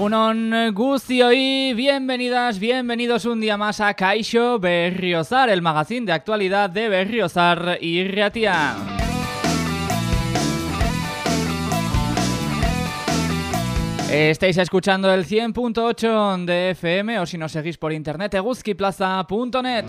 Egunon hoy bienvenidas, bienvenidos un día más a Kaisho Berriozar, el magazine de actualidad de Berriozar y Riatia. Estáis escuchando el 100.8 de FM o si nos seguís por internet, eguzkiplaza.net.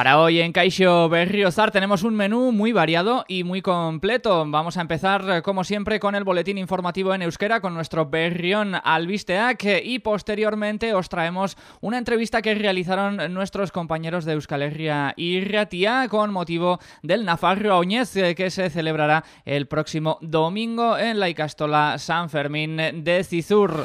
Para hoy en Caixo Berriozar tenemos un menú muy variado y muy completo. Vamos a empezar, como siempre, con el boletín informativo en euskera con nuestro Berrión Albisteac y posteriormente os traemos una entrevista que realizaron nuestros compañeros de Euskal Herria y Ratia con motivo del Nafarro Oñez que se celebrará el próximo domingo en la Icastola San Fermín de Cizur.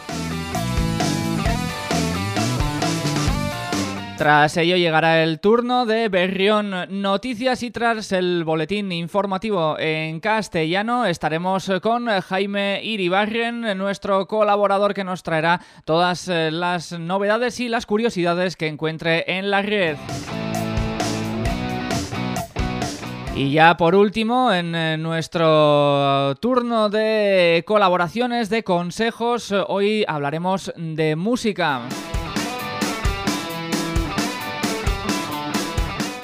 Tras ello llegará el turno de Berrión Noticias y tras el boletín informativo en castellano estaremos con Jaime Iribarren, nuestro colaborador que nos traerá todas eh, las novedades y las curiosidades que encuentre en la red. Y ya por último, en eh, nuestro turno de colaboraciones, de consejos, hoy hablaremos de música.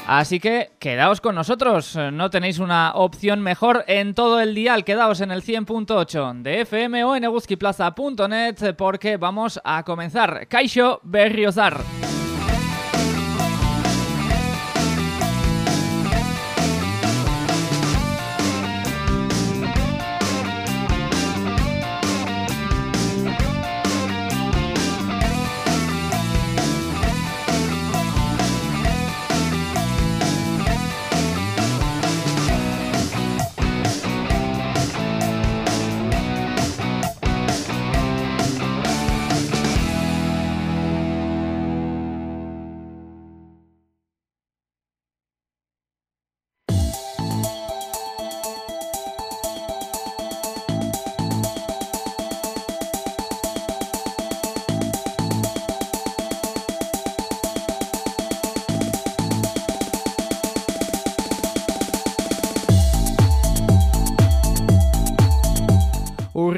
Así que quedaos con nosotros, no tenéis una opción mejor en todo el dial, quedaos en el 100.8 de FM o en eguzquiplaza.net porque vamos a comenzar. Kaixo Berriozar.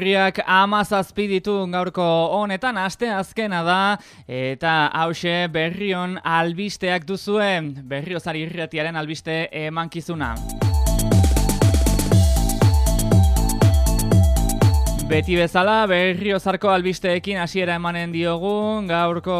Urriak amazazpi ditu gaurko honetan, aste azkena da, eta hause berrion albisteak duzue, berriozari irretiaren albiste emankizuna. Beti bezala, berriozarko albisteekin hasiera emanen diogu gaurko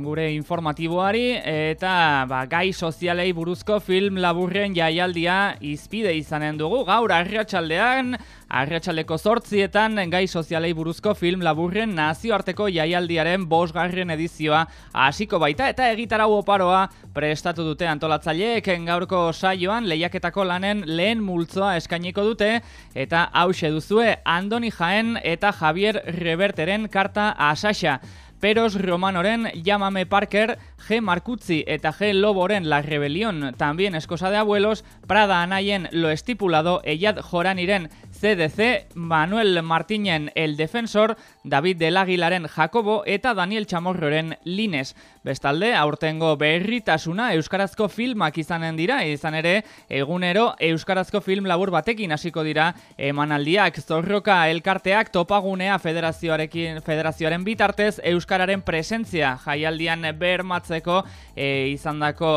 gure informatiboari eta ba, gai sozialei buruzko film laburren jaialdia izpide izanen dugu. Gaur arriatxaldean, Arratxaleko zortzietan gai sozialei buruzko film laburren nazioarteko jaialdiaren bosgarren edizioa hasiko baita eta egitarau oparoa prestatu dute antolatzaileek gaurko saioan lehiaketako lanen lehen multzoa eskainiko dute eta hause duzue Andoni Jaen eta Javier Reverteren karta asaxa. Peros Romanoren Llámame Parker, G. Marcuzzi eta G. Loboren La Rebelión, también Escosa de Abuelos, Prada Anayen Lo Estipulado, Eyad Joraniren CDC, Manuel Martinen El Defensor, David del Aguilaren Jacobo eta Daniel Chamorroren Lines. Bestalde, aurtengo berritasuna Euskarazko filmak izanen dira, izan ere, egunero Euskarazko film labur batekin hasiko dira emanaldiak zorroka elkarteak topagunea federazioarekin federazioaren bitartez Euskararen presentzia jaialdian bermatzeko e, izandako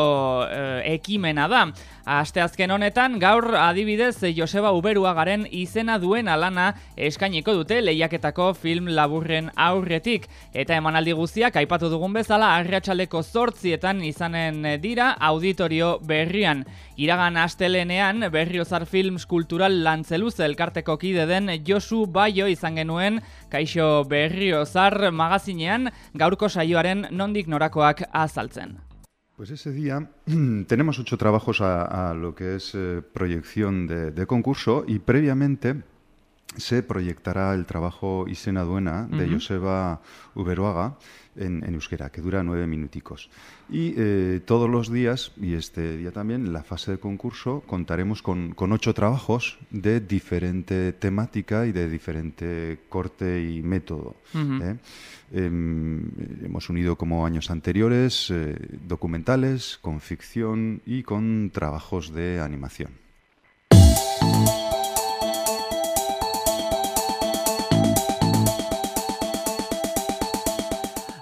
e, ekimena da. Asteazken honetan, gaur adibidez Joseba Uberuagaren izena duen alana eskainiko dute lehiaketako film laburren aurretik. Eta emanaldi guztiak aipatu dugun bezala, arratsaleko zortzietan izanen dira auditorio berrian. Iragan astelenean berriozar films kultural lantzeluz elkarteko kide den Josu Baio izan genuen kaixo berriozar magazinean gaurko saioaren nondik norakoak azaltzen. Pues ese día tenemos ocho trabajos a, lo que es eh, proyección de, concurso y previamente se proyectará el trabajo Isena Duena de Joseba Uberuaga en, euskera, que dura nueve minuticos. Y eh, todos los días, y este día también, la fase de concurso, contaremos con, ocho trabajos de diferente temática y de diferente corte y método. ¿eh? em, hemos unido, como años anteriores, eh, documentales con ficción y con trabajos de animación.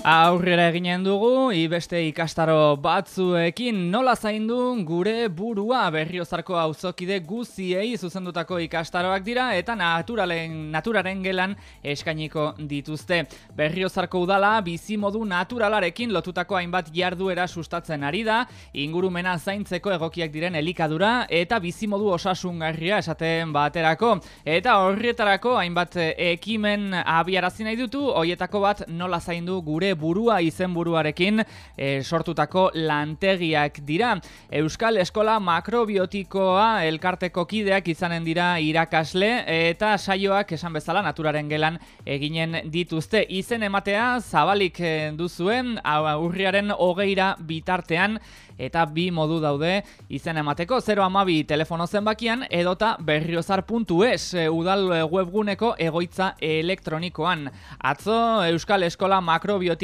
Aurrera eginen dugu, ibeste ikastaro batzuekin nola zaindu gure burua berriozarko auzokide guziei zuzendutako ikastaroak dira eta naturalen, naturaren gelan eskainiko dituzte. Berriozarko udala bizimodu naturalarekin lotutako hainbat jarduera sustatzen ari da, ingurumena zaintzeko egokiak diren elikadura eta bizimodu osasungarria esaten baterako. Eta horrietarako hainbat ekimen abiarazi nahi dutu, hoietako bat nola zaindu gure burua izenburuarekin e, sortutako lantegiak dira. Euskal Eskola Makrobiotikoa elkarteko kideak izanen dira irakasle eta saioak esan bezala naturaren gelan eginen dituzte. Izen ematea zabalik eh, duzuen urriaren hogeira bitartean eta bi modu daude izen emateko 0 amabi telefono zenbakian edota berriozar.es e, udal webguneko egoitza elektronikoan. Atzo Euskal Eskola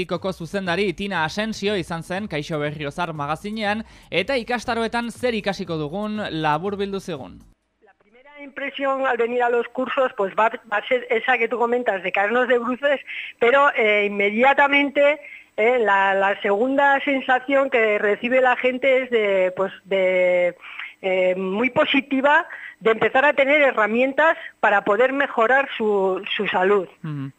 Makrobiotikoko zuzendari Tina Asensio izan zen Kaixo Berriozar magazinean eta ikastaroetan zer ikasiko dugun labur bildu zegun impresión al venir a los cursos pues va, va a ser esa que tú comentas de caernos de bruces, pero eh, inmediatamente ¿eh? La, segunda sensación que recibe la gente es de, pues, de eh, muy positiva de empezar a tener herramientas para poder mejorar su, su salud,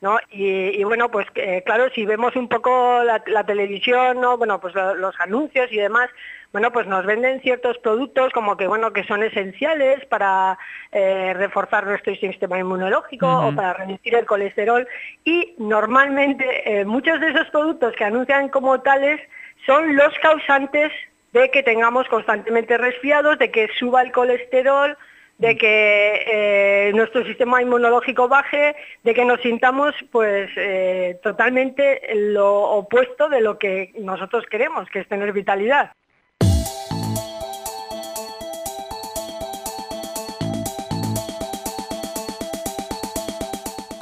¿no? Y, bueno, pues eh, claro, si vemos un poco la, televisión, ¿no? Bueno, pues los anuncios y demás, bueno, pues nos venden ciertos productos como que, bueno, que son esenciales para eh, reforzar nuestro sistema inmunológico o para reducir el colesterol y normalmente eh, muchos de esos productos que anuncian como tales son los causantes de que tengamos constantemente resfriados, de que suba el colesterol, de que eh, nuestro sistema inmunológico baje, de que nos sintamos pues totalmente lo opuesto de lo que nosotros queremos, que es tener vitalidad.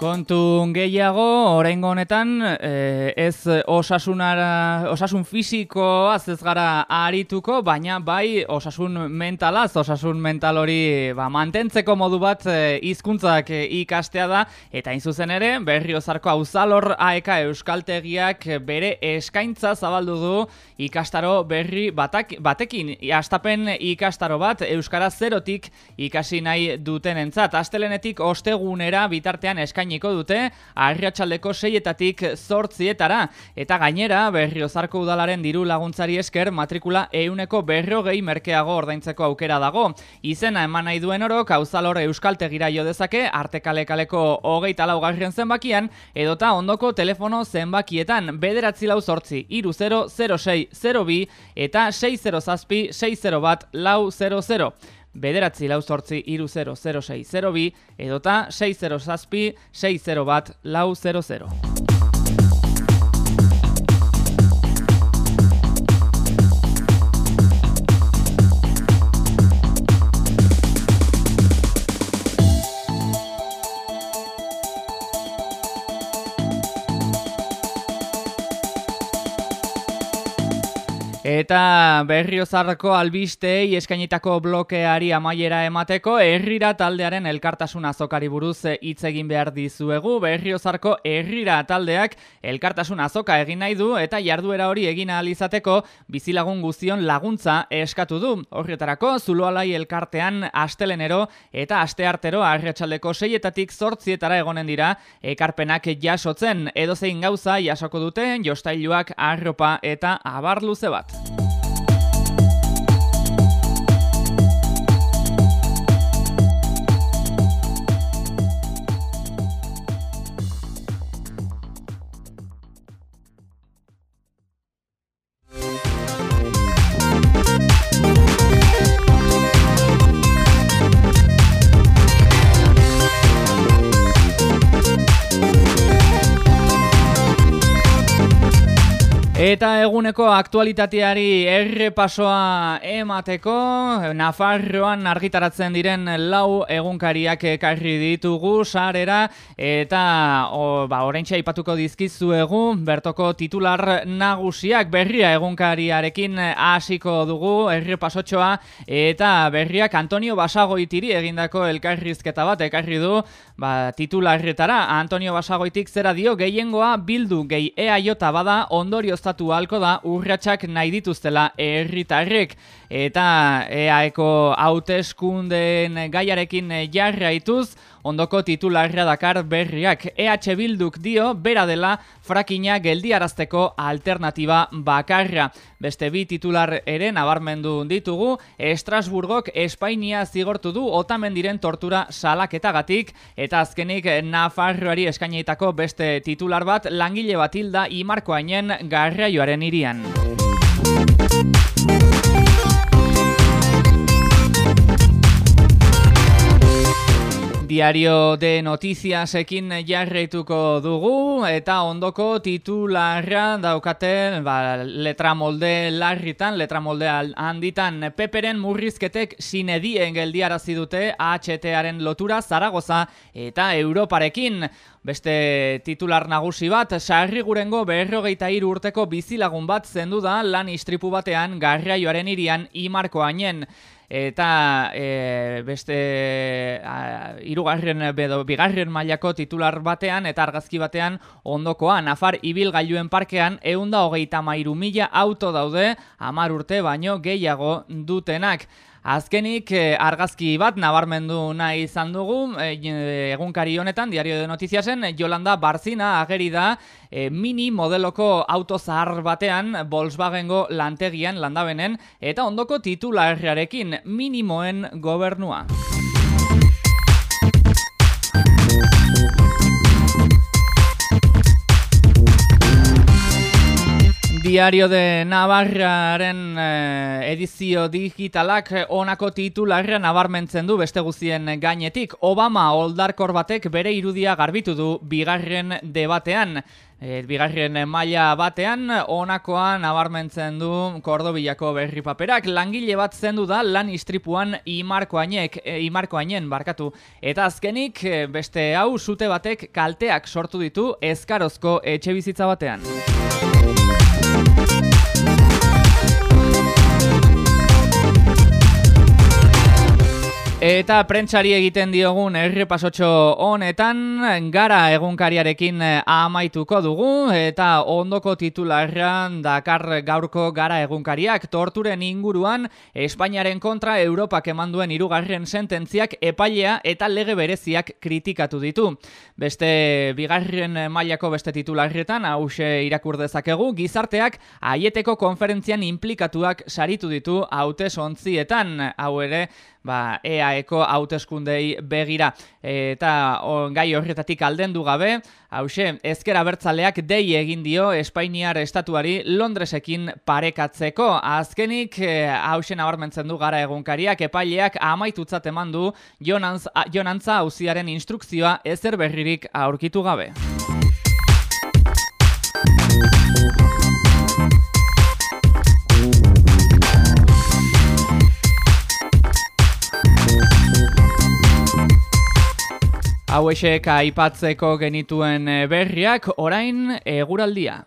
Kontu gehiago, oraingo honetan, eh, ez osasunara, osasun fisikoa ez gara arituko, baina bai osasun mentalaz, osasun mental hori ba, mantentzeko modu bat eh, hizkuntzak ikastea da, eta zuzen ere, berriozarko auzalor AEK Euskaltegiak bere eskaintza zabaldu du ikastaro berri batak, batekin. Astapen ikastaro bat Euskara zerotik ikasi nahi duten entzat. Astelenetik ostegunera bitartean eskain eskainiko dute arriatxaldeko seietatik zortzietara. Eta gainera, berriozarko udalaren diru laguntzari esker matrikula euneko berro gehi merkeago ordaintzeko aukera dago. Izena eman nahi duen oro, kauzalor euskaltegira jo dezake, artekalekaleko hogeita laugarrien zenbakian, edota ondoko telefono zenbakietan, bederatzi lau zortzi, iru 0, 0, 6, 0, 2, eta 6, 0, zazpi, 6, 0, bat, lau, 0, 0 bederatzi lau sortzi iru 0 0 6 0 bi edota 6 0 zazpi 6 0 bat lau 0 0. Eta berriozarko albistei eskainitako blokeari amaiera emateko herrira taldearen elkartasun azokari buruz hitz egin behar dizuegu. Berriozarko herrira taldeak elkartasun azoka egin nahi du eta jarduera hori egin izateko bizilagun guztion laguntza eskatu du. Horretarako zuloalai elkartean astelenero eta asteartero arratsaldeko seietatik zortzietara egonen dira ekarpenak jasotzen edozein gauza jasoko duten jostailuak arropa eta abar luze bat. Eta eguneko aktualitateari errepasoa emateko, Nafarroan argitaratzen diren lau egunkariak ekarri ditugu sarera eta o, ba, orentxa ipatuko dizkizuegu bertoko titular nagusiak berria egunkariarekin hasiko dugu errepasotxoa eta berriak Antonio Basagoitiri egindako elkarrizketa bat ekarri du ba, titularretara. Antonio Basagoitik zera dio gehiengoa bildu gehi ea jota bada ondorio ostatu halko da urratsak nahi dituztela herritarrek. Eta EAeko hauteskundeen gaiarekin jarraituz ondoko titularra dakar berriak EH Bilduk dio bera dela frakina geldiarazteko alternatiba bakarra. Beste bi titular ere nabarmendu ditugu, Estrasburgok Espainia zigortu du otamen diren tortura salaketagatik eta azkenik Nafarroari eskainetako beste titular bat langile bat hilda imarkoainen garraioaren irian. Diario de Noticias ekin jarraituko dugu eta ondoko titularra daukaten ba, letra molde larritan, letra molde handitan peperen murrizketek sinedien geldiarazi dute HTaren lotura Zaragoza eta Europarekin. Beste titular nagusi bat, sarri gurengo berrogeita iru urteko bizilagun bat zendu da lan istripu batean garraioaren irian imarkoainen eta e, beste hirugarren bedo bigarren mailako titular batean eta argazki batean ondokoa Nafar ibilgailuen parkean 133 mila auto daude 10 urte baino gehiago dutenak Azkenik eh, argazki bat nabarmendu nahi izan dugu eh, egunkari honetan diario de notiziasen Jolanda Barzina ageri da eh, mini modeloko auto zahar batean Volkswagengo lantegian landabenen eta ondoko titularrearekin minimoen gobernua. Diario de Navarraren eh, edizio digitalak onako titularra nabarmentzen du beste guzien gainetik. Obama oldarkor batek bere irudia garbitu du bigarren debatean. E, bigarren maila batean onakoa nabarmentzen du Kordobilako berri paperak. Langile bat zendu da lan istripuan imarkoainek, e, imarkoainen barkatu. Eta azkenik beste hau zute batek kalteak sortu ditu ezkarozko etxe bizitza batean. Thank you. Eta prentsari egiten diogun errepasotxo honetan, gara egunkariarekin eh, amaituko dugu, eta ondoko titularran dakar gaurko gara egunkariak torturen inguruan Espainiaren kontra Europak emanduen irugarren sententziak epailea eta lege bereziak kritikatu ditu. Beste bigarren mailako beste titularretan, hause irakur dezakegu, gizarteak aieteko konferentzian implikatuak saritu ditu haute sontzietan, hau ere, ba, EAeko hauteskundei begira. Eta gai horretatik aldendu gabe, hause, ezkera bertzaleak dei egin dio Espainiar estatuari Londresekin parekatzeko. Azkenik, e, hause nabarmentzen du gara egunkariak, epaileak amaitutzat eman du jonantza hauziaren instrukzioa ezer berririk aurkitu gabe. Hau esek aipatzeko genituen eh, berriak, orain eguraldia.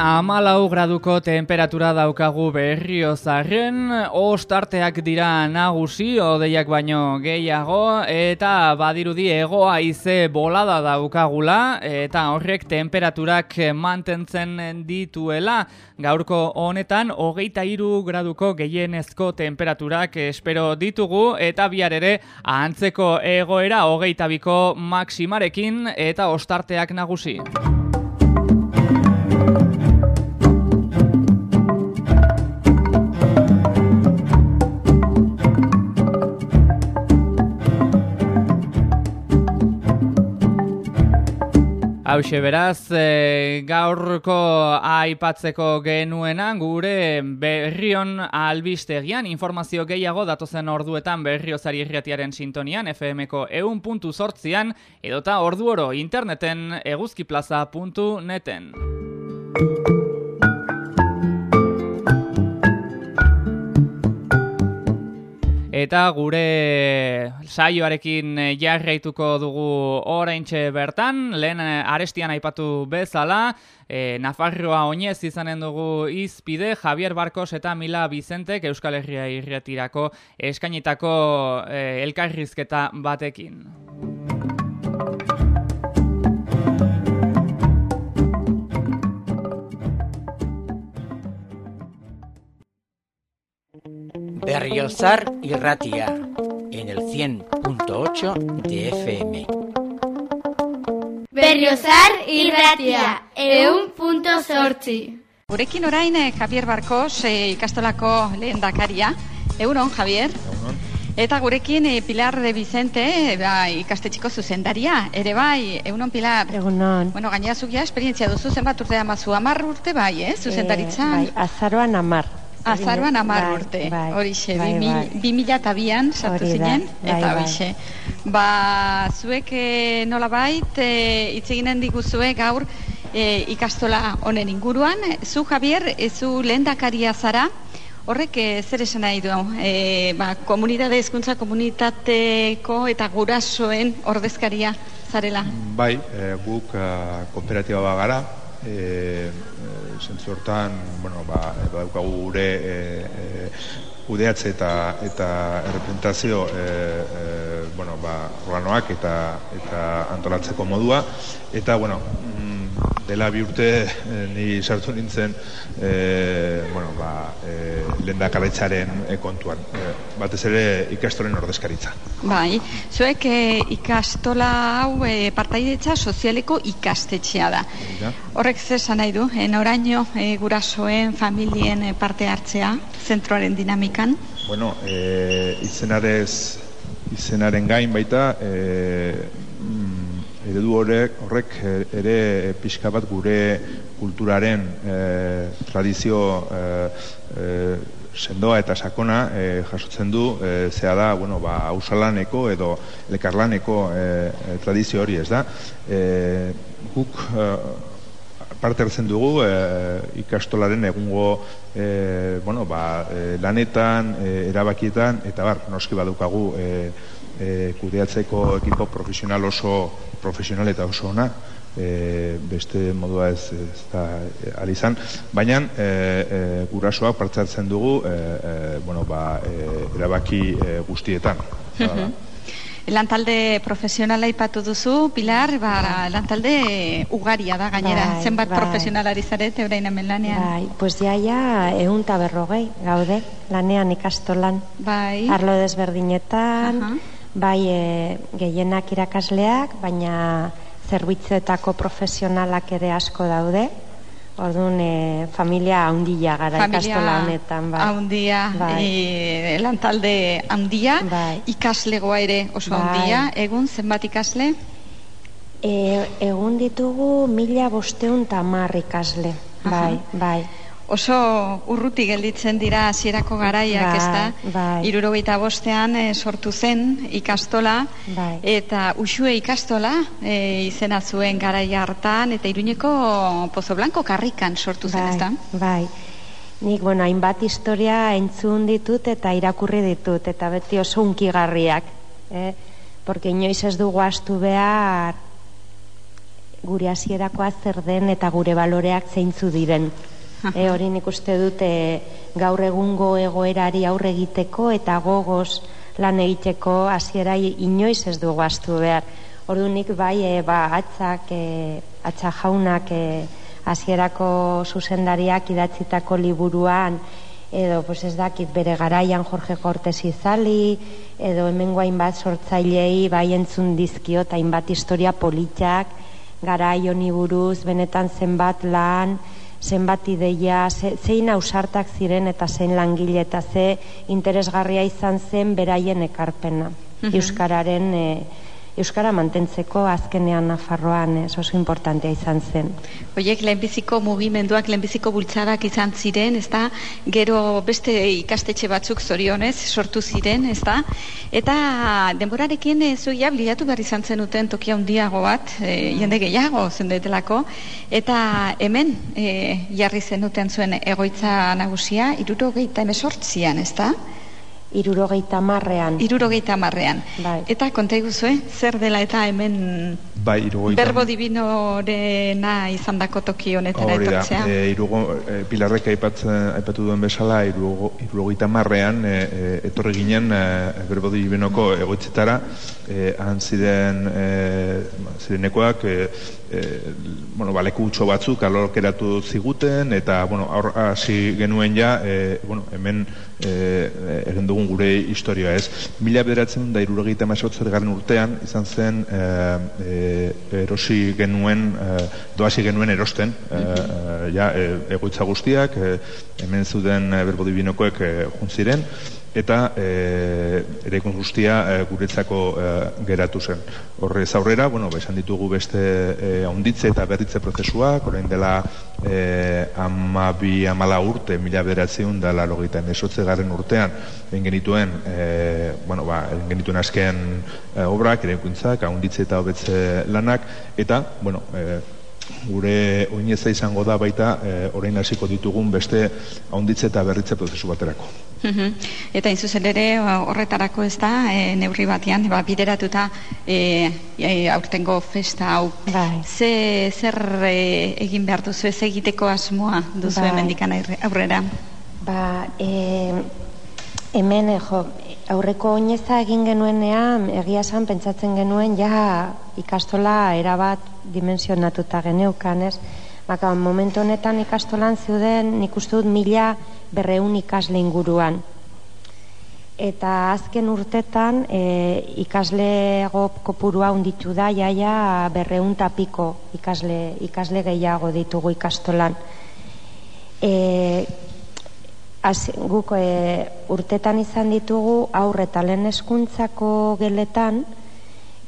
Amalau graduko temperatura daukagu berriozarren, ostarteak dira nagusi, odeiak baino gehiago, eta badirudi egoa ize bolada daukagula, eta horrek temperaturak mantentzen dituela, gaurko honetan, hogeita iru graduko gehienezko temperaturak espero ditugu, eta bihar ere, antzeko egoera hogeita biko maksimarekin, eta ostarteak nagusi. Hau beraz, e, gaurko aipatzeko genuenan gure berrion albistegian informazio gehiago datozen orduetan berriozari irretiaren sintonian FM-ko eun puntu sortzian edota orduoro interneten eguzkiplaza.neten. Eta gure saioarekin eh, jarraituko dugu oraintxe bertan, lehen eh, arestian aipatu bezala, e, Nafarroa oinez izanen dugu izpide, Javier Barkos eta Mila Bizentek Euskal Herria irretirako eskainitako elkarrizketa batekin. Berriozar y Ratia en el 100.8 de FM. Berriozar y Ratia en un Gurekin orain eh, Javier Barkos eh, ikastolako lehen dakaria. Euron, Javier. Euron. Eta gurekin eh, Pilar de Vicente, eh, bai, ikastetxiko zuzendaria. Ere bai, Euron Pilar. Egunon. Bueno, gainera zugia, esperientzia duzu zenbat urte amazu. Amar urte bai, eh, zuzendaritzan. Eh, bai, azaroan amar. Azaruan amar bai, urte, bai, horixe, bai, bi mila eta bian sartu zinen, eta horixe. Ba, zuek e, nola bait, e, itzeginen diguzue gaur e, ikastola honen inguruan. Zu, Javier, e, zu lehen dakaria zara, horrek e, zer esan nahi du, e, ba, komunitate, ezkuntza komunitateko eta gurasoen ordezkaria zarela? Bai, e, guk e, kooperatiba bagara, e, zentzu hortan, bueno, ba, badaukagu gure e, e, udeatze eta eta errepresentazio e, e, bueno, ba, organoak eta eta antolatzeko modua. Eta bueno, dela bi urte e, ni sartu nintzen e, bueno, ba, e, lendakaritzaren e, kontuan. E, batez ere ikastolen ordezkaritza. Bai, zuek e, ikastola hau e, partaidetza sozialeko ikastetxea da. Horrek zesan nahi du, en oraino e, gurasoen, familien e, parte hartzea zentroaren dinamikan? Bueno, e, izenarez, izenaren gain baita, e, eredu horrek, horrek ere pixka bat gure kulturaren e, tradizio e, e, sendoa eta sakona e, jasotzen du, e, zea da, bueno, ba, ausalaneko edo lekarlaneko e, tradizio hori ez da. E, guk parte hartzen dugu e, ikastolaren egungo e, bueno, ba, e, lanetan, e, erabakietan, eta bar, noski badukagu e, e, kudeatzeko ekipo profesional oso profesional eta oso ona, e, beste modua ez, ez da alizan, baina e, e, gurasoak parte hartzen dugu e, e, bueno, ba, e, erabaki e, guztietan. Lantalde profesionala ipatu duzu, Pilar, ba, lantalde ugaria da gainera. Bai, Zenbat bai. profesionalari zaret, eurein hemen lanean? Bai, pues jaia egun berrogei gaude, lanean ikastolan. Bai. Arlo desberdinetan, bai e, gehienak irakasleak, baina zerbitzuetako profesionalak ere asko daude. Orduan, e, familia handia gara ikastola honetan. Bai. Handia, bai. e, lantalde handia, bai. ikaslegoa ere oso bai. handia. Egun, zenbat ikasle? E, egun ditugu mila bosteun tamar ikasle. Bai, bai oso urruti gelditzen dira hasierako garaiak, bai, ezta? Bai. Irurogeita bostean e, sortu zen ikastola, bai. eta usue ikastola e, izena zuen garaia hartan, eta iruñeko Pozo Blanco karrikan sortu zen, bai, ezta? Bai, Nik, bueno, hainbat historia entzun ditut eta irakurri ditut, eta beti oso unkigarriak. Eh? Porque inoiz ez dugu astu behar gure hasierakoa zer den eta gure baloreak zeintzu diren e, hori nik uste dute gaur egungo egoerari aurre egiteko eta gogoz lan egiteko hasiera inoiz ez dugu astu behar. Ordu nik bai e, ba, atzak, e, atza jaunak e, hasierako zuzendariak idatzitako liburuan edo pues ez dakit bere garaian Jorge Cortes izali edo hemen guain bat sortzailei bai entzun dizkio eta hainbat historia politak garai honi buruz benetan zenbat lan zenbat ideia, ze, zein ausartak ziren eta zein langile eta ze interesgarria izan zen beraien ekarpena. Mhm. Euskararen e, Euskara mantentzeko azkenean Nafarroan ez oso importantea izan zen. Oiek lehenbiziko mugimenduak, lehenbiziko bultzadak izan ziren, ez da? Gero beste ikastetxe batzuk zorionez sortu ziren, ez da? Eta denborarekin ez zuia bilatu behar izan zenuten tokia handiago bat, e, jende gehiago zendetelako, eta hemen e, jarri zenuten zuen egoitza nagusia, iruro gehieta emesortzian, ez da? Irurogeita marrean. Irurogeita marrean. Bai. Eta konta iguzue, zer dela eta hemen Bai, irurogeita... berbo divinorena izan dako toki honetara Hori da, etortzea. e, irugo, e, Pilarrek aipatzen, aipatu duen bezala, irugo, irurogeita marrean, e, e, etorri ginen e, berbodi benoko egoitzetara, e, han ziren, e, zirenekoak, e, e, bueno, ba, leku utxo batzuk alorkeratu ziguten, eta, bueno, aur, hasi genuen ja, e, bueno, hemen e, egin dugun gure historia ez. Mila bederatzen da irurogeita garen urtean, izan zen, e, e, erosi genuen, e, doasi genuen erosten, e, e, ja, e, egoitza guztiak, e, hemen zuden e, berbodibinokoek e, juntziren, eta e, eraikun guztia e, guretzako e, geratu zen. Horrez aurrera, bueno, ba, esan ditugu beste e, onditze eta berritze prozesuak, orain dela e, amabi amala urte, mila bederatzeun da esotze garen urtean, egin genituen, e, bueno, ba, genituen azken e, obrak, eraikuntzak, ahonditze eta hobetze lanak, eta, bueno, e, gure oineza izango da baita e, orain hasiko ditugun beste ahonditze eta berritze prozesu baterako. Mhm. Eta in zuzen ere ba, horretarako ez da e, neurri batean ba, bideratuta e, e, aurtengo festa hau. Bai. Ze, zer e, egin behar duzu ez egiteko asmoa duzu Bai. hemendikan aurre- aurrera? Ba, e, hemen, e, jo, aurreko oineza egin genuenean, egia esan pentsatzen genuen, ja ikastola erabat dimensionatuta geneukan, ez? Baka, momentu honetan ikastolan zeuden, nik uste dut mila berreun ikasle inguruan. Eta azken urtetan e, ikaslego kopurua unditu da, jaia berreun tapiko ikasle, ikasle gehiago ditugu ikastolan. E, Az, guk e, urtetan izan ditugu aur eta lehen hezkuntzako geletan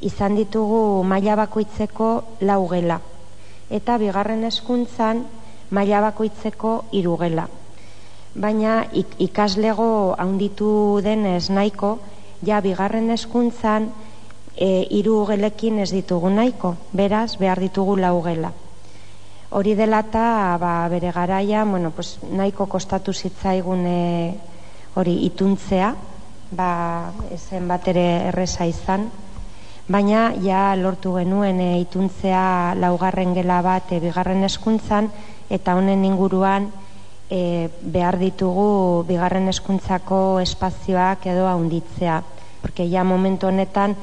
izan ditugu maila bakoitzeko lau gela eta bigarren hezkuntzan maila bakoitzeko hiru gela. Baina ik, ikaslego handitu denez nahiko, ja bigarren hezkuntzan e, hiru gelekin ez ditugu nahiko, beraz behar ditugu lau gela. Hori dela eta ba, bere garaia, bueno, pues, nahiko kostatu zitzaigun e, hori ituntzea, ba, ezen bat ere erresa izan, baina ja lortu genuen e, ituntzea laugarren gela bat e, bigarren hezkuntzan eta honen inguruan e, behar ditugu bigarren hezkuntzako espazioak edo haunditzea. Porque ja momentu honetan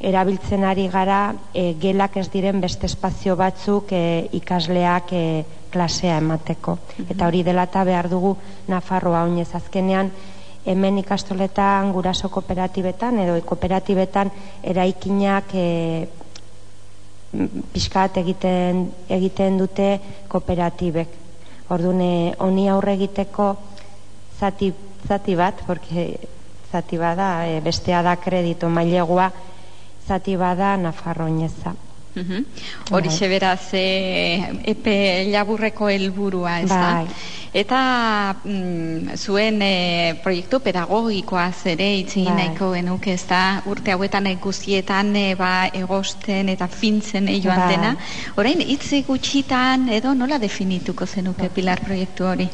erabiltzen ari gara e, gelak ez diren beste espazio batzuk e, ikasleak e, klasea emateko. Eta hori dela eta behar dugu Nafarroa oinez azkenean hemen ikastoletan, guraso kooperatibetan edo kooperatibetan eraikinak e, pixkat egiten, egiten dute kooperatibek. Orduan, honi aurre egiteko zati, zati bat, porque zati bada, e, bestea da kredito mailegua, zati bada Nafarroineza. Mhm. Horixe beraz e, epe laburreko helburua ez da. Bai. Eta mm, zuen e, proiektu pedagogikoaz ere itzin Bai. nahiko genuke ez da urte hauetan e, guztietan e, ba, egosten eta fintzen e, joan Bai. dena. Orain hitze gutxitan edo nola definituko zenuke Pilar proiektu hori?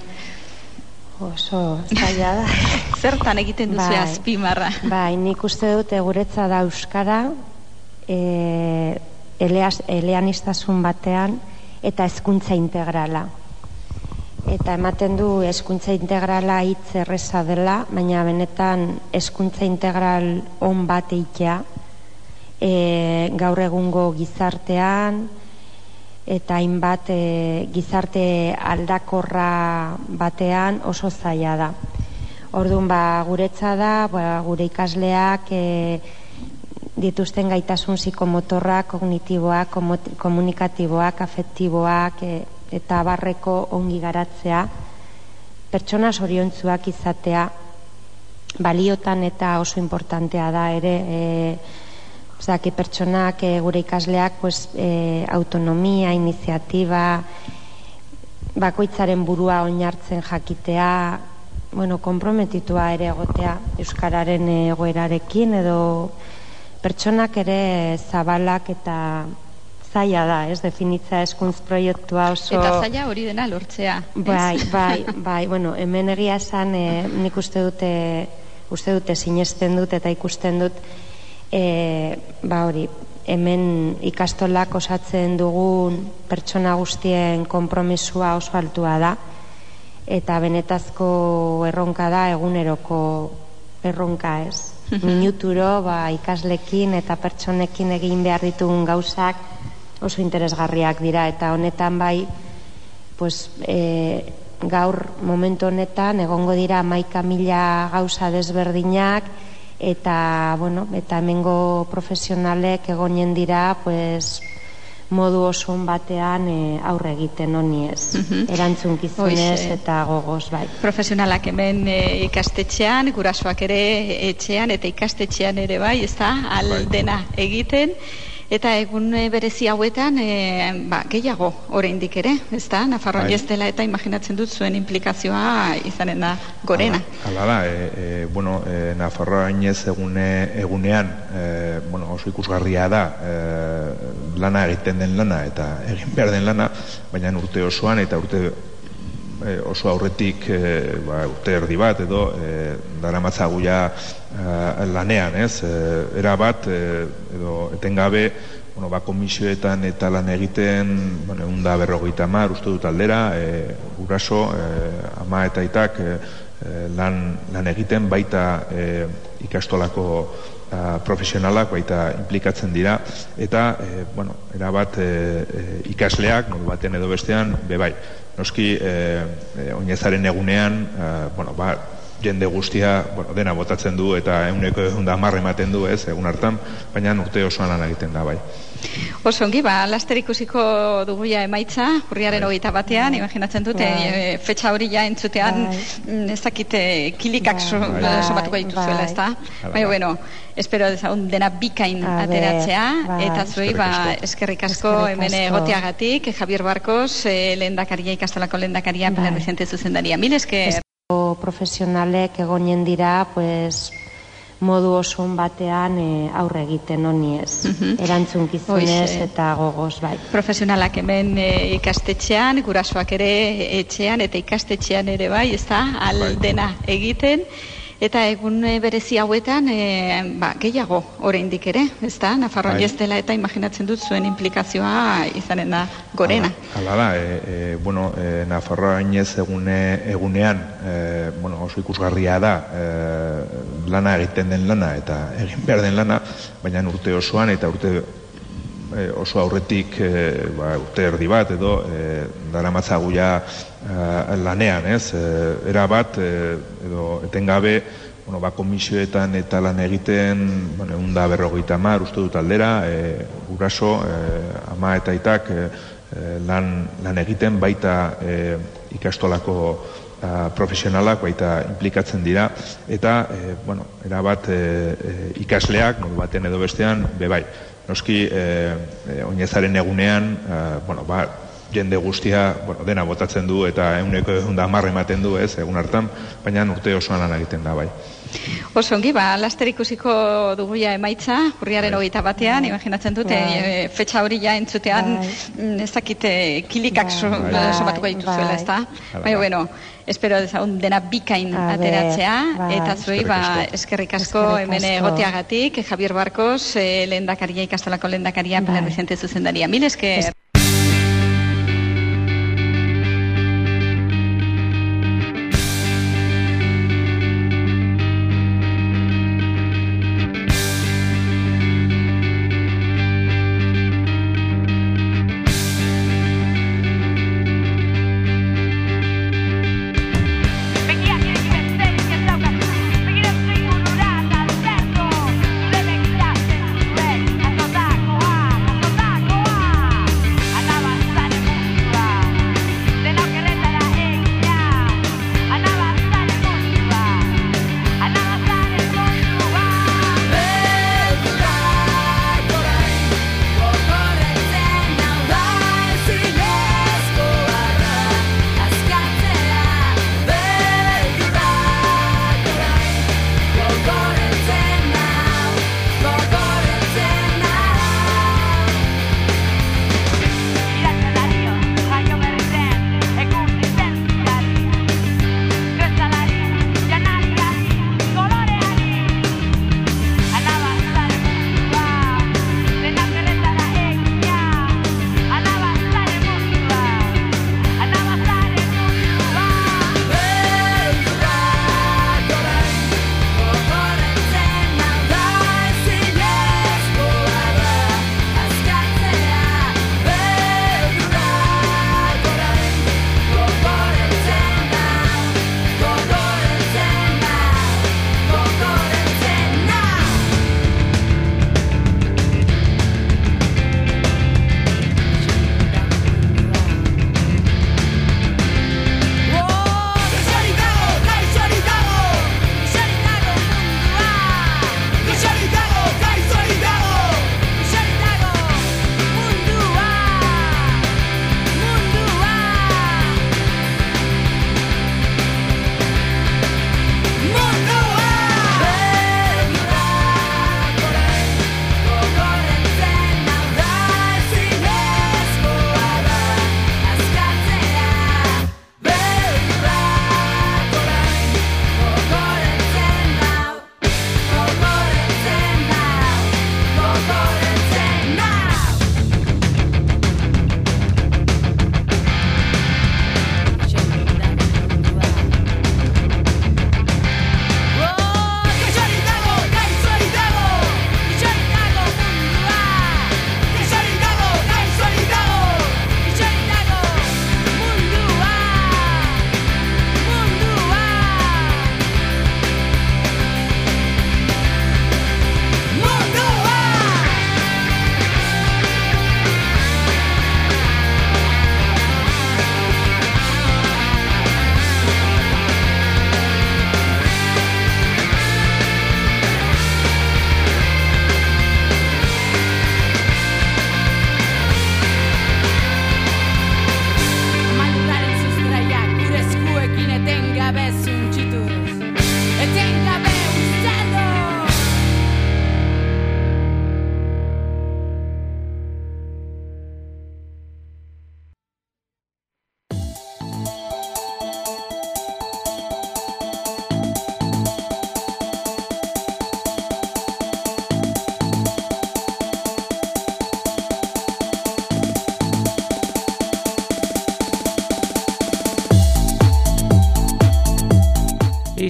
Oso zaila da. Zertan egiten duzu Bai. azpimarra? Bai, nik uste dut eguretza da Euskara, e, eleaz, eleaniztasun batean, eta hezkuntza integrala. Eta ematen du hezkuntza integrala hitz erreza dela, baina benetan hezkuntza integral on bat eitea, e, gaur egungo gizartean, eta hainbat e, gizarte aldakorra batean oso zaila da. Orduan ba, guretza da, ba, gure ikasleak e, dituzten gaitasun psikomotorrak, kognitiboak, komunikatiboak, afektiboak e, eta barreko ongi garatzea, pertsona zoriontzuak izatea, baliotan eta oso importantea da ere e, Zaki pertsonak, e, gure ikasleak, pues, e, autonomia, iniziatiba, bakoitzaren burua oinartzen jakitea, bueno, komprometitua ere egotea Euskararen egoerarekin edo pertsonak ere zabalak eta zaila da, ez, definitza eskuntz proiektua oso... Eta zaila hori dena lortzea. Bai, bai, bai, bueno, hemen egia esan, e, nik uste dute, uste dute sinesten dut eta ikusten dut, e, ba hori, hemen ikastolak osatzen dugun pertsona guztien konpromisua oso altua da, eta benetazko erronka da eguneroko erronka ez. Minuturo ba, ikaslekin eta pertsonekin egin behar ditugun gauzak oso interesgarriak dira eta honetan bai pues, e, gaur momentu honetan egongo dira maika mila gauza desberdinak eta, bueno, eta hemengo profesionalek egonen dira pues, modu oso batean e, aurre egiten honi ez. Uh Erantzun eta gogoz bai. Profesionalak hemen e, ikastetxean, gurasoak ere etxean eta ikastetxean ere bai, ez da, aldena bai. egiten. Eta egun e, berezi hauetan, e, ba, gehiago oraindik ere, ez da? Nafarroan bai. dela eta imaginatzen dut zuen implikazioa izanen da gorena. Hala da, e, e, bueno, e, Nafarroan ez egune, egunean, e, bueno, oso ikusgarria da, e, lana egiten den lana eta egin behar den lana, baina urte osoan eta urte e, oso aurretik e, ba, urte erdi bat edo e, dara matzaguia uh, lanean, ez? Uh, era bat, uh, edo etengabe, bueno, ba, komisioetan eta lan egiten, bueno, unda berrogeita mar, uste dut aldera, e, guraso, e, ama eta itak, lan, lan egiten baita e, ikastolako a, profesionalak baita implikatzen dira. Eta e, bueno, era bat e, ikasleak modu batean edo bestean bebai noski e, e, oinezaren egunean a, bueno, ba, jende guztia bueno, dena botatzen du eta euneko egun da ematen du ez, egun hartan, baina urte osoan lan egiten da bai. Oso ongi, ba, laster ikusiko dugu ja emaitza, hurriaren bai. hogeita batean, bai. imaginatzen dute, bai. e, fetxa hori ja entzutean, bai. Mm, ez dakite kilikak bai. bai. somatuko dituzuela, bai. ez da? Bai, bueno, espero dezagun dena bikain ateratzea, bai. eta zuei, ba, eskerrik asko hemen egoteagatik, Javier Barkos, eh, lehendakaria ikastolako lehendakaria, bai. Pilar Vicente zuzendaria. Mil esker profesionalek egonen dira pues, modu oso batean e, aurre egiten honi ez. Uh Erantzun eta gogoz bai. Profesionalak hemen e, ikastetxean, gurasoak ere etxean eta ikastetxean ere bai, ez da, aldena bai. egiten. Eta egun e, berezi hauetan, e, ba, gehiago oraindik ere, ez da? Nafarroan bai. dela eta imaginatzen dut zuen implikazioa izanen da gorena. Hala da, e, e, bueno, e, Nafarroan ez egune, egunean, e, bueno, oso ikusgarria da, e, lana egiten den lana eta egin behar den lana, baina urte osoan eta urte oso aurretik e, ba, urte erdi bat edo e, dara matzaguia lanean, ez? Uh, era bat, uh, edo etengabe, bueno, ba, komisioetan eta lan egiten, bueno, unda berrogeita mar, uste dut aldera, e, guraso, ama eta itak, lan, lan egiten baita e, ikastolako a, profesionalak baita implikatzen dira eta e, bueno, era bat e, ikasleak modu baten edo bestean bebai noski e, e, oinezaren egunean a, bueno, ba, jende guztia bueno, dena botatzen du eta euneko egun da ematen du ez, egun hartan, baina urte osoan lan egiten da bai. Oso ongi, ba, laster ikusiko dugu ja emaitza, hurriaren bai. hogeita batean, bai. imaginatzen dute, bai. e, fetxa hori ja entzutean, bai. Mm, ez dakite kilikak bai. bai. somatuko dituzuela, bai. ez da? Baina, bueno, espero dezagun dena bikain ateratzea, bai. eta zuei, ba, eskerrik asko hemen egoteagatik, Javier Barkos, eh, lehendakaria ikastolako lehendakaria, bai. Pilar Vicente zuzendaria. Mil esker.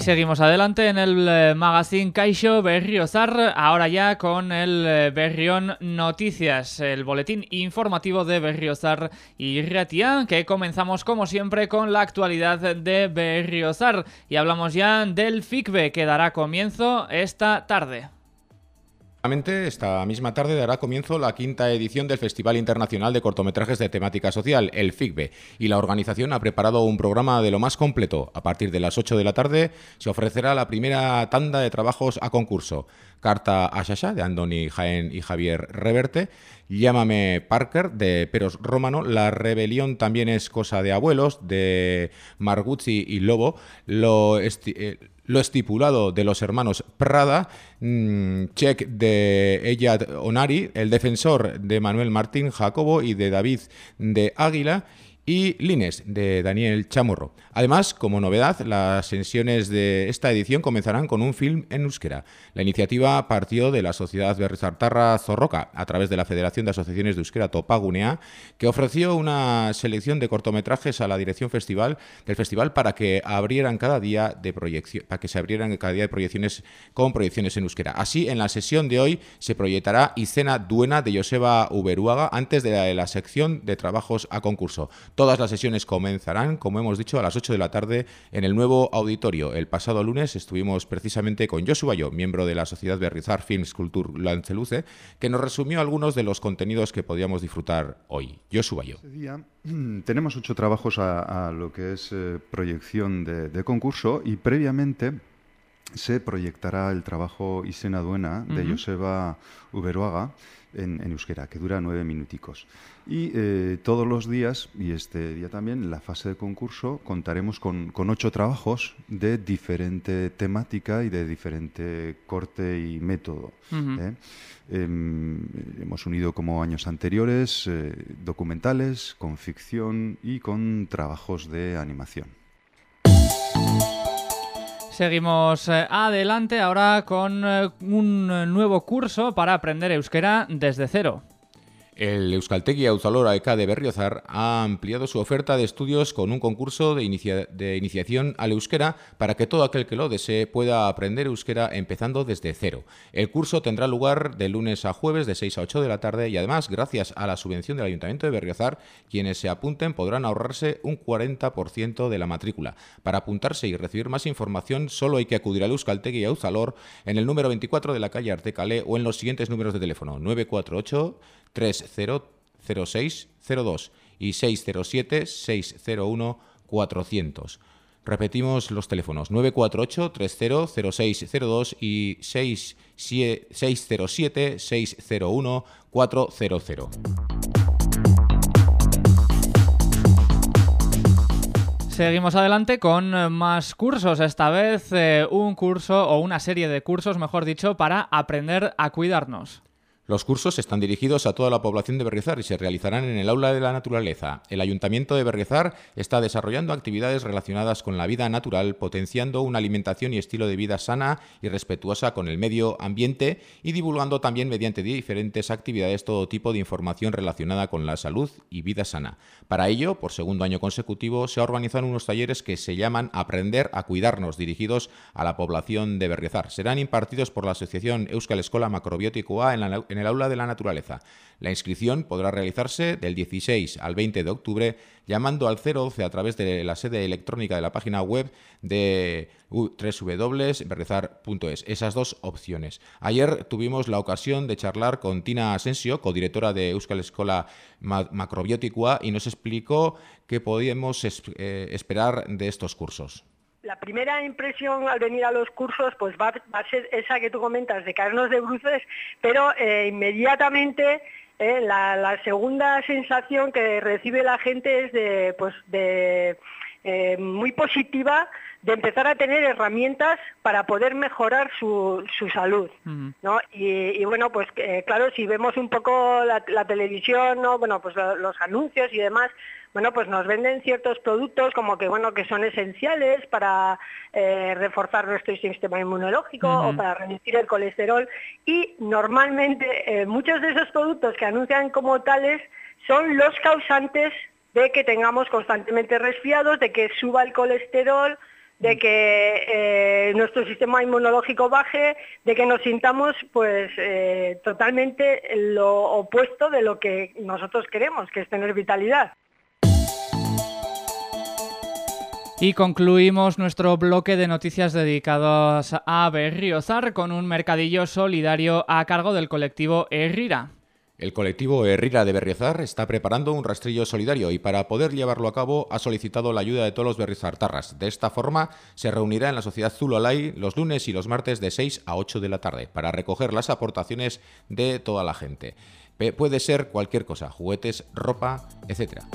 Seguimos adelante en el eh, magazine Caixo Berriozar, ahora ya con el eh, Berrión Noticias, el boletín informativo de Berriozar y Ratia, que comenzamos como siempre con la actualidad de Berriozar y hablamos ya del FICBE que dará comienzo esta tarde. Esta misma tarde dará comienzo la quinta edición del Festival Internacional de Cortometrajes de Temática Social, el FICBE, y la organización ha preparado un programa de lo más completo. A partir de las 8 de la tarde se ofrecerá la primera tanda de trabajos a concurso. Carta a Shasha, de Andoni Jaén y Javier Reverte, Llámame Parker, de Peros Romano, La rebelión también es cosa de abuelos, de Marguzzi y Lobo, lo... Lo estipulado de los hermanos Prada, mm, check de Eyad Onari, el defensor de Manuel Martín Jacobo y de David de Águila, y Lines, de Daniel Chamorro. Además, como novedad, las sesiones de esta edición comenzarán con un film en euskera. La iniciativa partió de la Sociedad Berrizartarra Zorroca, a través de la Federación de Asociaciones de Euskera Topagunea, que ofreció una selección de cortometrajes a la dirección festival del festival para que abrieran cada día de proyección, para que se abrieran cada día de proyecciones con proyecciones en euskera. Así, en la sesión de hoy se proyectará Icena Duena de Joseba Uberuaga antes de la sección de trabajos a concurso. Todas las sesiones comenzarán, como hemos dicho, a las 8 de la tarde en el nuevo auditorio. El pasado lunes estuvimos precisamente con Josu Bayo, miembro de la Sociedad Berrizar Films Culture Lanceluce, que nos resumió algunos de los contenidos que podíamos disfrutar hoy. Josu Bayo. día tenemos ocho trabajos a, lo que es eh, proyección de, concurso y previamente se proyectará el trabajo Isena Duena de Joseba Uberuaga en, euskera, que dura nueve minuticos. Y eh, todos los días, y este día también, en la fase de concurso, contaremos con, ocho trabajos de diferente temática y de diferente corte y método. ¿eh? Em, hemos unido como años anteriores eh, documentales con ficción y con trabajos de animación. Seguimos adelante ahora con un nuevo curso para aprender euskera desde cero. El Euskaltegi Auzalora ECA de Berriozar ha ampliado su oferta de estudios con un concurso de, iniciación al euskera para que todo aquel que lo desee pueda aprender euskera empezando desde cero. El curso tendrá lugar de lunes a jueves de 6 a 8 de la tarde y además, gracias a la subvención del Ayuntamiento de Berriozar, quienes se apunten podrán ahorrarse un 40% de la matrícula. Para apuntarse y recibir más información solo hay que acudir al Euskaltegi Auzalor en el número 24 de la calle Artecalé o en los siguientes números de teléfono 948 300602 y 607-601-400. Repetimos los teléfonos 948-300602 y 607-601-400. Seguimos adelante con más cursos, esta vez eh, un curso o una serie de cursos, mejor dicho, para aprender a cuidarnos. Los cursos están dirigidos a toda la población de Berrizar y se realizarán en el Aula de la Naturaleza. El Ayuntamiento de Berrizar está desarrollando actividades relacionadas con la vida natural, potenciando una alimentación y estilo de vida sana y respetuosa con el medio ambiente y divulgando también mediante diferentes actividades todo tipo de información relacionada con la salud y vida sana. Para ello, por segundo año consecutivo, se organizan unos talleres que se llaman Aprender a Cuidarnos, dirigidos a la población de Berrizar. Serán impartidos por la Asociación Euskal Escola Macrobiótico A en la en el aula de la naturaleza. La inscripción podrá realizarse del 16 al 20 de octubre llamando al 012 a través de la sede electrónica de la página web de www.berrezar.es. Esas dos opciones. Ayer tuvimos la ocasión de charlar con Tina Asensio, codirectora de Euskal Escola Macrobiótica, y nos explicó qué podíamos eh, esperar de estos cursos la primera impresión al venir a los cursos pues va, a ser esa que tú comentas de caernos de bruces, pero eh, inmediatamente eh, la, segunda sensación que recibe la gente es de, pues, de eh, muy positiva de empezar a tener herramientas para poder mejorar su, salud, ¿no? Y, bueno, pues claro, si vemos un poco la, televisión, ¿no? Bueno, pues los anuncios y demás, bueno, pues nos venden ciertos productos como que, bueno, que son esenciales para eh, reforzar nuestro sistema inmunológico o para reducir el colesterol. Y normalmente eh, muchos de esos productos que anuncian como tales son los causantes de que tengamos constantemente resfriados, de que suba el colesterol, de que eh, nuestro sistema inmunológico baje, de que nos sintamos pues eh, totalmente lo opuesto de lo que nosotros queremos, que es tener vitalidad. Y concluimos nuestro bloque de noticias dedicados a Berriozar con un mercadillo solidario a cargo del colectivo Herrira. El colectivo Herrera de Berriozar está preparando un rastrillo solidario y para poder llevarlo a cabo ha solicitado la ayuda de todos los berriozartarras. De esta forma se reunirá en la Sociedad Zulolay los lunes y los martes de 6 a 8 de la tarde para recoger las aportaciones de toda la gente. puede ser cualquier cosa, juguetes, ropa, etcétera.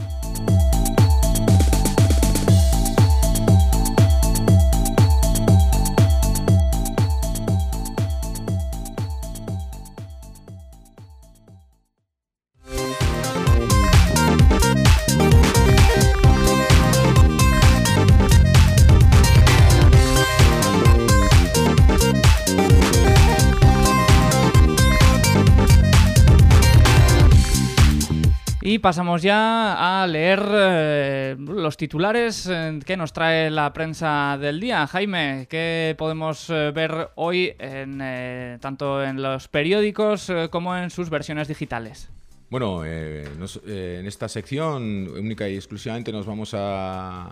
Pasamos ya a leer eh, los titulares eh, que nos trae la prensa del día. Jaime, ¿qué podemos eh, ver hoy en, tanto en los periódicos como en sus versiones digitales? Bueno, en esta sección única y exclusivamente nos vamos a,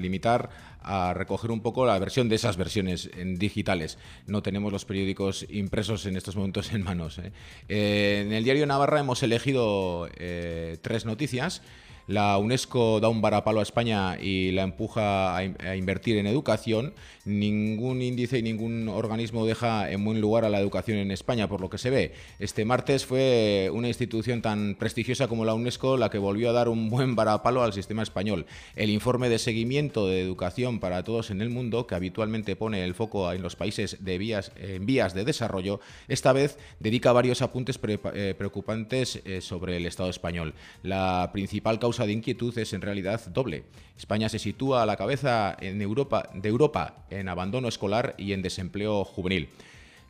limitar a recoger un poco la versión de esas versiones en digitales. No tenemos los periódicos impresos en estos momentos en manos. ¿eh? Eh, en el diario Navarra hemos elegido eh, tres noticias. La UNESCO da un varapalo a España y la empuja a, invertir en educación. Ningún índice y ningún organismo deja en buen lugar a la educación en España, por lo que se ve. Este martes fue una institución tan prestigiosa como la UNESCO la que volvió a dar un buen varapalo al sistema español. El informe de seguimiento de educación para todos en el mundo, que habitualmente pone el foco en los países de vías, en vías de desarrollo, esta vez dedica varios apuntes eh, preocupantes eh, sobre el Estado español. La principal causa de inquietud es en realidad doble. España se sitúa a la cabeza en Europa, de Europa en abandono escolar y en desempleo juvenil.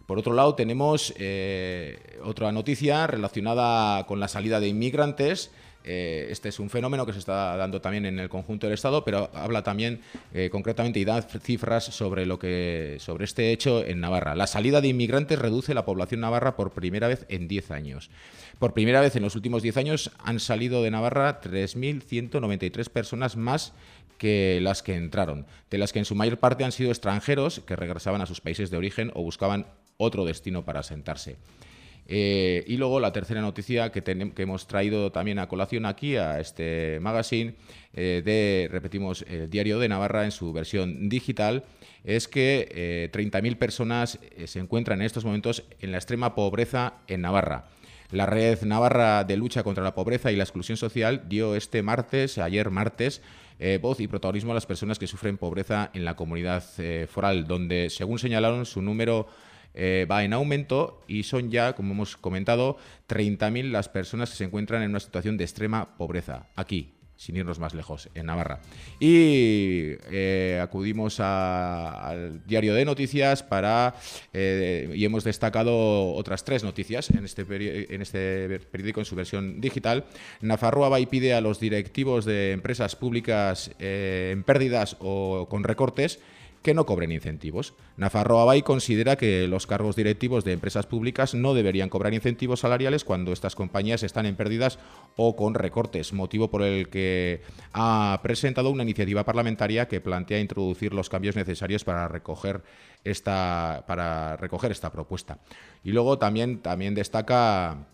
Por otro lado, tenemos eh, otra noticia relacionada con la salida de inmigrantes. Eh, este es un fenómeno que se está dando también en el conjunto del Estado, pero habla también eh, concretamente y da cifras sobre, lo que, sobre este hecho en Navarra. La salida de inmigrantes reduce la población navarra por primera vez en 10 años. Por primera vez en los últimos 10 años han salido de Navarra 3.193 personas más que las que entraron, de las que en su mayor parte han sido extranjeros que regresaban a sus países de origen o buscaban otro destino para asentarse. Eh, y luego la tercera noticia que, que, hemos traído también a colación aquí a este magazine eh, de, repetimos, el Diario de Navarra en su versión digital, es que 30.000 eh, personas se encuentran en estos momentos en la extrema pobreza en Navarra. La Red Navarra de Lucha contra la Pobreza y la Exclusión Social dio este martes, ayer martes, eh, voz y protagonismo a las personas que sufren pobreza en la comunidad eh, foral, donde, según señalaron, su número eh, va en aumento y son ya, como hemos comentado, 30.000 las personas que se encuentran en una situación de extrema pobreza aquí, sin irnos más lejos, en Navarra. Y eh, acudimos al diario de noticias para eh, y hemos destacado otras tres noticias en este, este periódico en su versión digital. Nafarroa va y pide a los directivos de empresas públicas en pérdidas o con recortes que no cobren incentivos. Nafarroa Bay considera que los cargos directivos de empresas públicas no deberían cobrar incentivos salariales cuando estas compañías están en pérdidas o con recortes, motivo por el que ha presentado una iniciativa parlamentaria que plantea introducir los cambios necesarios para recoger esta, para recoger esta propuesta. Y luego también, también destaca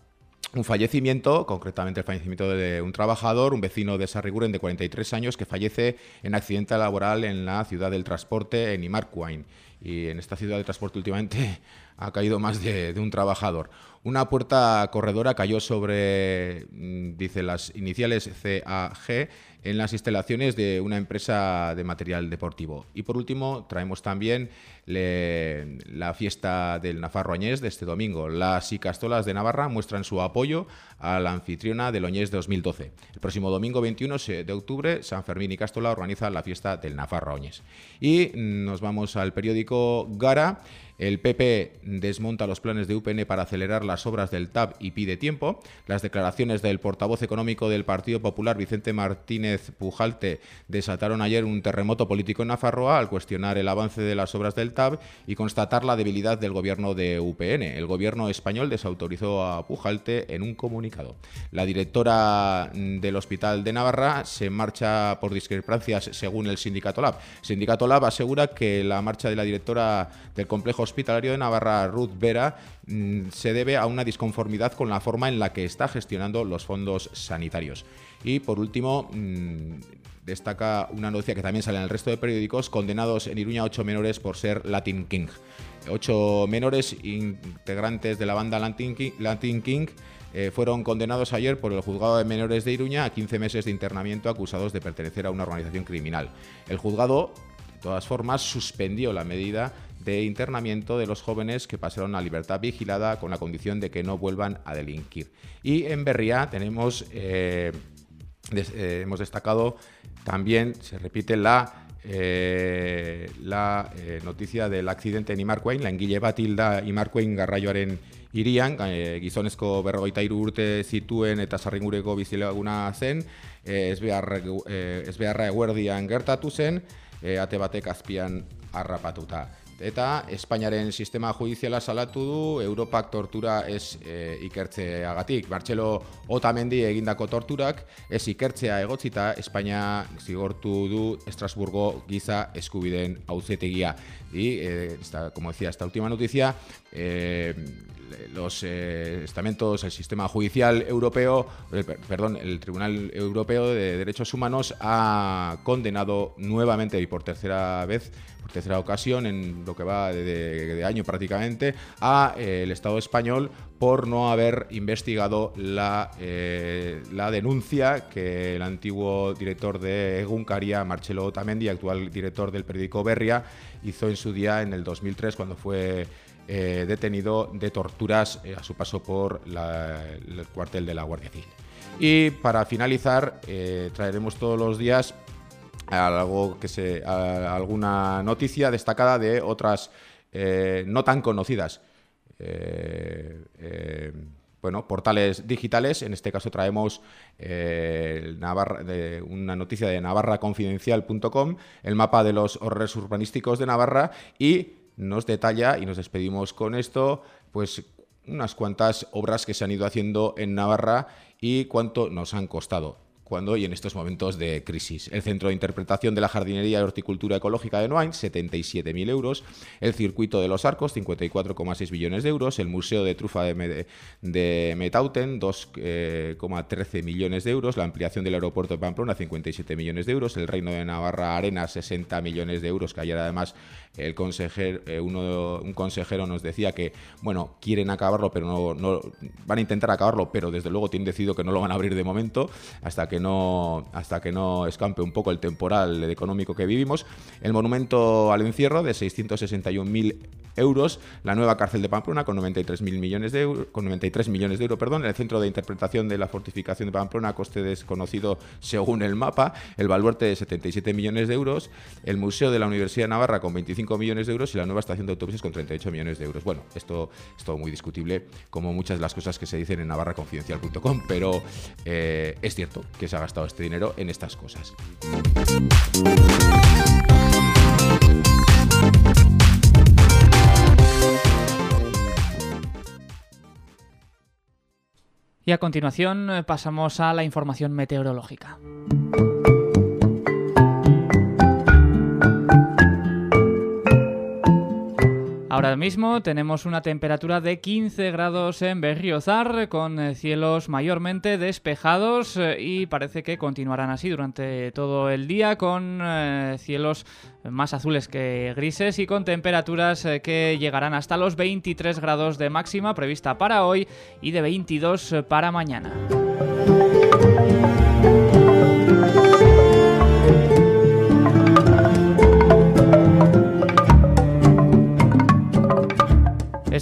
un fallecimiento, concretamente el fallecimiento de un trabajador, un vecino de Sarriguren de 43 años que fallece en accidente laboral en la ciudad del transporte en Imarquine. Y en esta ciudad del transporte últimamente ha caído más de, de un trabajador. Una puerta corredora cayó sobre, mm, dice las iniciales CAG, en las instalaciones de una empresa de material deportivo. Y por último, traemos también la fiesta del Nafarro Añés de este domingo. Las Icastolas de Navarra muestran su apoyo a la anfitriona del Oñés 2012. El próximo domingo 21 de octubre, San Fermín y Castola organizan la fiesta del Nafarro Oñés. Y nos vamos al periódico Gara. El PP desmonta los planes de UPN para acelerar las obras del TAP y pide tiempo. Las declaraciones del portavoz económico del Partido Popular, Vicente Martínez Pujalte, desataron ayer un terremoto político en Nafarroa al cuestionar el avance de las obras del TAP y constatar la debilidad del gobierno de UPN. El gobierno español desautorizó a Pujalte en un comunicado. La directora del Hospital de Navarra se marcha por discrepancias según el sindicato LAB. Sindicato LAB asegura que la marcha de la directora del complejo hospitalario de Navarra, Ruth Vera, mm, se debe a una disconformidad con la forma en la que está gestionando los fondos sanitarios. Y por último, mm, destaca una noticia que también sale en el resto de periódicos, condenados en Iruña ocho menores por ser Latin King. Ocho menores integrantes de la banda Latin King, eh, fueron condenados ayer por el juzgado de menores de Iruña a 15 meses de internamiento acusados de pertenecer a una organización criminal. El juzgado, todas formas, suspendió la medida de internamiento de los jóvenes que pasaron a libertad vigilada con la condición de que no vuelvan a delinquir. Y en Berría tenemos, eh, eh, hemos destacado también, se repite la eh, la noticia del accidente en Imarquain, la engile bat hilda Imarquain garraioaren irian, e, gizonezko berrogeita iru urte zituen eta sarringureko bizilaguna zen, e, ez, behar, e, eguerdian gertatu zen, e, ate batek azpian harrapatuta. Eta Espainiaren sistema judiziala salatu du Europak tortura ez e, ikertzeagatik. Martxelo Otamendi egindako torturak ez ikertzea egotzita Espainia zigortu du Estrasburgo giza eskubideen auzetegia. Y, eh, esta, como decía, esta última noticia, eh, los eh, estamentos, el sistema judicial europeo, el, perdón, el Tribunal Europeo de Derechos Humanos ha condenado nuevamente y por tercera vez por tercera ocasión en lo que va de, año prácticamente, a eh, el Estado español por no haber investigado la, eh, la denuncia que el antiguo director de Egunkaria, Marcelo Otamendi, actual director del periódico Berria, hizo en su día en el 2003 cuando fue eh, detenido de torturas a su paso por el cuartel de la Guardia Civil. Y para finalizar, traeremos todos los días algo que se, alguna noticia destacada de otras eh, no tan conocidas. Eh, eh, bueno, portales digitales. En este caso traemos una noticia de navarraconfidencial.com, el mapa de los horrores urbanísticos de Navarra y nos detalla, y nos despedimos con esto, pues unas cuantas obras que se han ido haciendo en Navarra y cuánto nos han costado cuando y en estos momentos de crisis. El Centro de Interpretación de la Jardinería y Horticultura Ecológica de Noain, 77.000 euros. El Circuito de los Arcos, 54,6 millones de euros. El Museo de Trufa de, Metauten, 2,13 eh, millones de euros. La ampliación del aeropuerto de Pamplona, 57 millones de euros. El Reino de Navarra Arena, 60 millones de euros, que ayer además el consejero, eh, un consejero nos decía que, bueno, quieren acabarlo, pero no, no van a intentar acabarlo, pero desde luego tienen decidido que no lo van a abrir de momento hasta que no, hasta que no escampe un poco el temporal económico que vivimos. El monumento al encierro de 661.000 euros, la nueva cárcel de Pamplona con 93.000 millones de euros, con 93 millones de euros, perdón, el centro de interpretación de la fortificación de Pamplona, coste desconocido según el mapa, el baluarte de 77 millones de euros, el Museo de la Universidad de Navarra con 25 millones de euros y la nueva estación de autobuses con 38 millones de euros. Bueno, esto es todo muy discutible, como muchas de las cosas que se dicen en navarraconfidencial.com, pero eh, es cierto que se ha gastado este dinero en estas cosas. Y a continuación eh, pasamos a la información meteorológica. Ahora mismo tenemos una temperatura de 15 grados en Berriozar con eh, cielos mayormente despejados eh, y parece que continuarán así durante todo el día con eh, cielos más azules que grises y con temperaturas que llegarán hasta los 23 grados de máxima prevista para hoy y de 22 para mañana.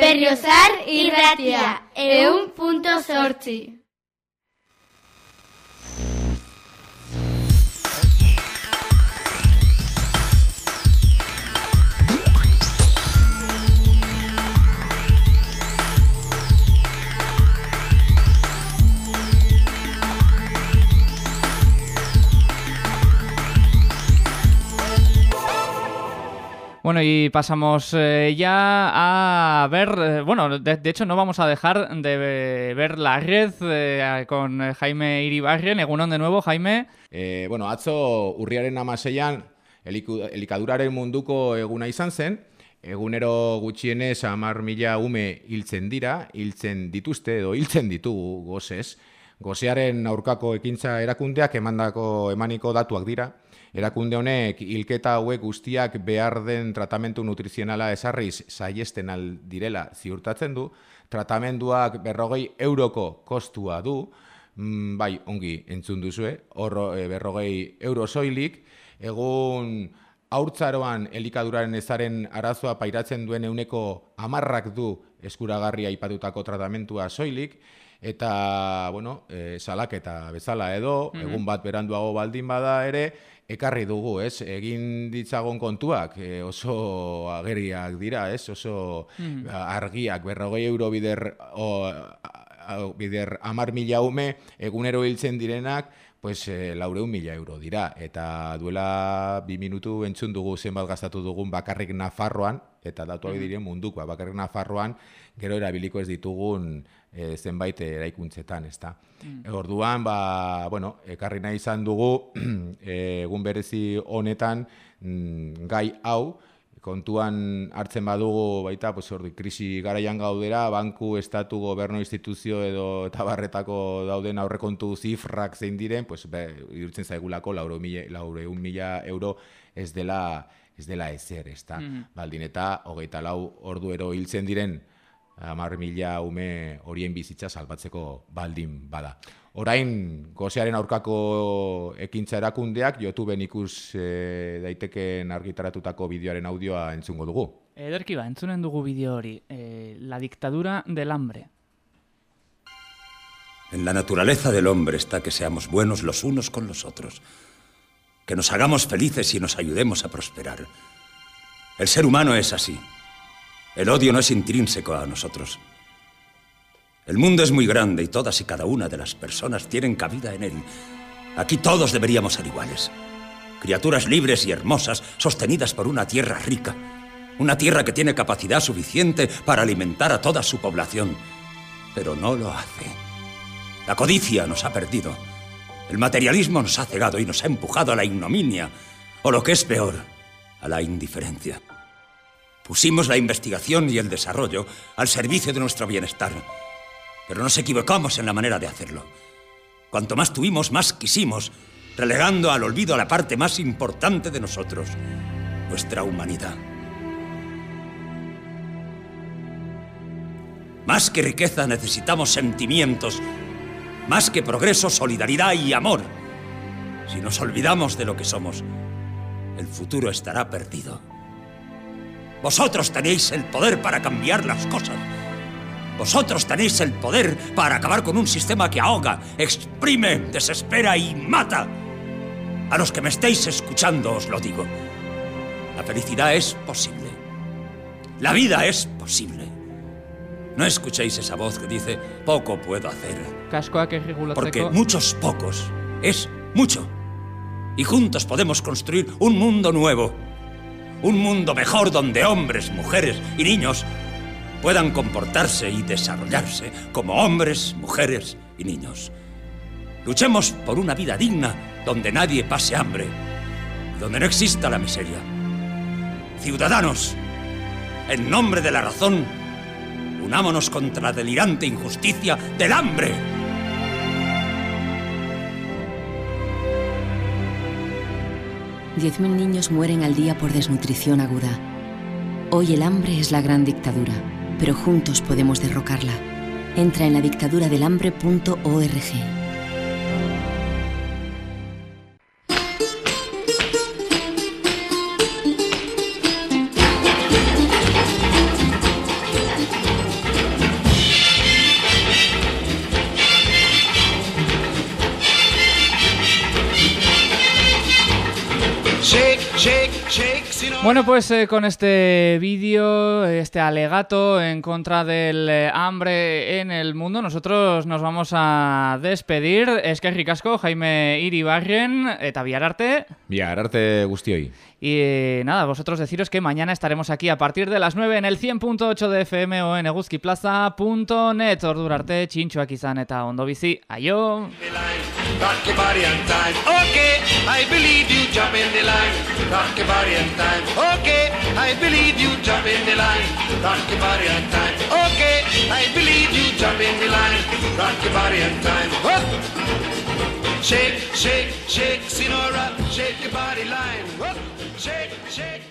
berriozar irratia, un punto sortzi. Bueno, y pasamos eh, ya a ver, eh, bueno, de, de, hecho no vamos a dejar de ver la red eh, con Jaime Iribarren. Egunon de nuevo, Jaime. Eh, bueno, atzo urriaren amaseian elikaduraren munduko eguna izan zen, egunero gutxienez amar mila ume hiltzen dira, hiltzen dituzte edo hiltzen ditugu gozez. Gozearen aurkako ekintza erakundeak emandako emaniko datuak dira, Erakunde honek hilketa hauek guztiak behar den tratamentu nutrizionala esarriz saiesten direla ziurtatzen du, tratamenduak berrogei euroko kostua du, mm, bai, ongi entzun duzue, horro e, berrogei euro soilik, egun haurtzaroan elikaduraren ezaren arazoa pairatzen duen euneko amarrak du eskuragarria aipatutako tratamentua soilik, eta, bueno, e, salak eta bezala edo, mm egun bat beranduago baldin bada ere, ekarri dugu, ez? Egin ditzagon kontuak e, oso ageriak dira, ez? Oso mm. argiak, berrogei euro bider, o, bider amar mila ume, egunero hiltzen direnak, pues eh, laureun mila euro dira. Eta duela bi minutu entzun dugu zenbat gastatu dugun bakarrik Nafarroan, eta datu hori mm. diren mundukoa, bakarrik Nafarroan, gero erabiliko ez ditugun e, zenbait eraikuntzetan, ezta. Mm. Orduan, ba, bueno, ekarri nahi izan dugu egun berezi honetan mm, gai hau kontuan hartzen badugu baita pues ordi krisi garaian gaudera banku estatu gobernu instituzio edo tabarretako dauden aurrekontu zifrak zein diren pues be irutzen zaigulako 400.000 euro ez dela ez dela ezer, ezta. Mm -hmm. Baldin eta 24 orduero hiltzen diren amar mila ume horien bizitza salbatzeko baldin bada. Orain, gozearen aurkako ekintza erakundeak, YouTubeen ikus e, daiteken argitaratutako bideoaren audioa entzungo dugu. Ederki ba, entzunen dugu bideo hori, e, la dictadura del hambre. En la naturaleza del hombre está que seamos buenos los unos con los otros, que nos hagamos felices y nos ayudemos a prosperar. El ser humano es así. El odio no es intrínseco a nosotros. El mundo es muy grande y todas y cada una de las personas tienen cabida en él. Aquí todos deberíamos ser iguales. Criaturas libres y hermosas, sostenidas por una tierra rica. Una tierra que tiene capacidad suficiente para alimentar a toda su población. Pero no lo hace. La codicia nos ha perdido. El materialismo nos ha cegado y nos ha empujado a la ignominia. O lo que es peor, a la indiferencia. Pusimos la investigación y el desarrollo al servicio de nuestro bienestar. Pero nos equivocamos en la manera de hacerlo. Cuanto más tuvimos, más quisimos, relegando al olvido a la parte más importante de nosotros, nuestra humanidad. Más que riqueza necesitamos sentimientos, más que progreso, solidaridad y amor. Si nos olvidamos de lo que somos, el futuro estará perdido. Vosotros tenéis el poder para cambiar las cosas. Vosotros tenéis el poder para acabar con un sistema que ahoga, exprime, desespera y mata. A los que me estéis escuchando os lo digo. La felicidad es posible. La vida es posible. No escuchéis esa voz que dice, poco puedo hacer. Porque muchos pocos es mucho. Y juntos podemos construir un mundo nuevo un mundo mejor donde hombres, mujeres y niños puedan comportarse y desarrollarse como hombres, mujeres y niños. Luchemos por una vida digna donde nadie pase hambre y donde no exista la miseria. Ciudadanos, en nombre de la razón, unámonos contra la delirante injusticia del hambre. 10.000 niños mueren al día por desnutrición aguda. Hoy el hambre es la gran dictadura, pero juntos podemos derrocarla. Entra en la dictaduradelhambre.org. Bueno, pues eh, con este vídeo, este alegato en contra del eh, hambre en el mundo, nosotros nos vamos a despedir. Es que ricasco, Jaime Iribarren, eta biararte. Biararte guztioi. Y eh, nada, vosotros deciros que mañana estaremos aquí a partir de las 9 en el 100.8 de FM o en eguzkiplaza.net. Ordurarte, txintxoak izan eta ondo bizi. Aio! Okay, I believe you jump in the line. Rock your body on time. Okay, I believe you jump in the line. Rock your body on time. Okay, I believe you jump in the line. Rock your body on time. Whoop. Shake, shake, shake, Sinora, shake your body line. Whoop. shake, shake.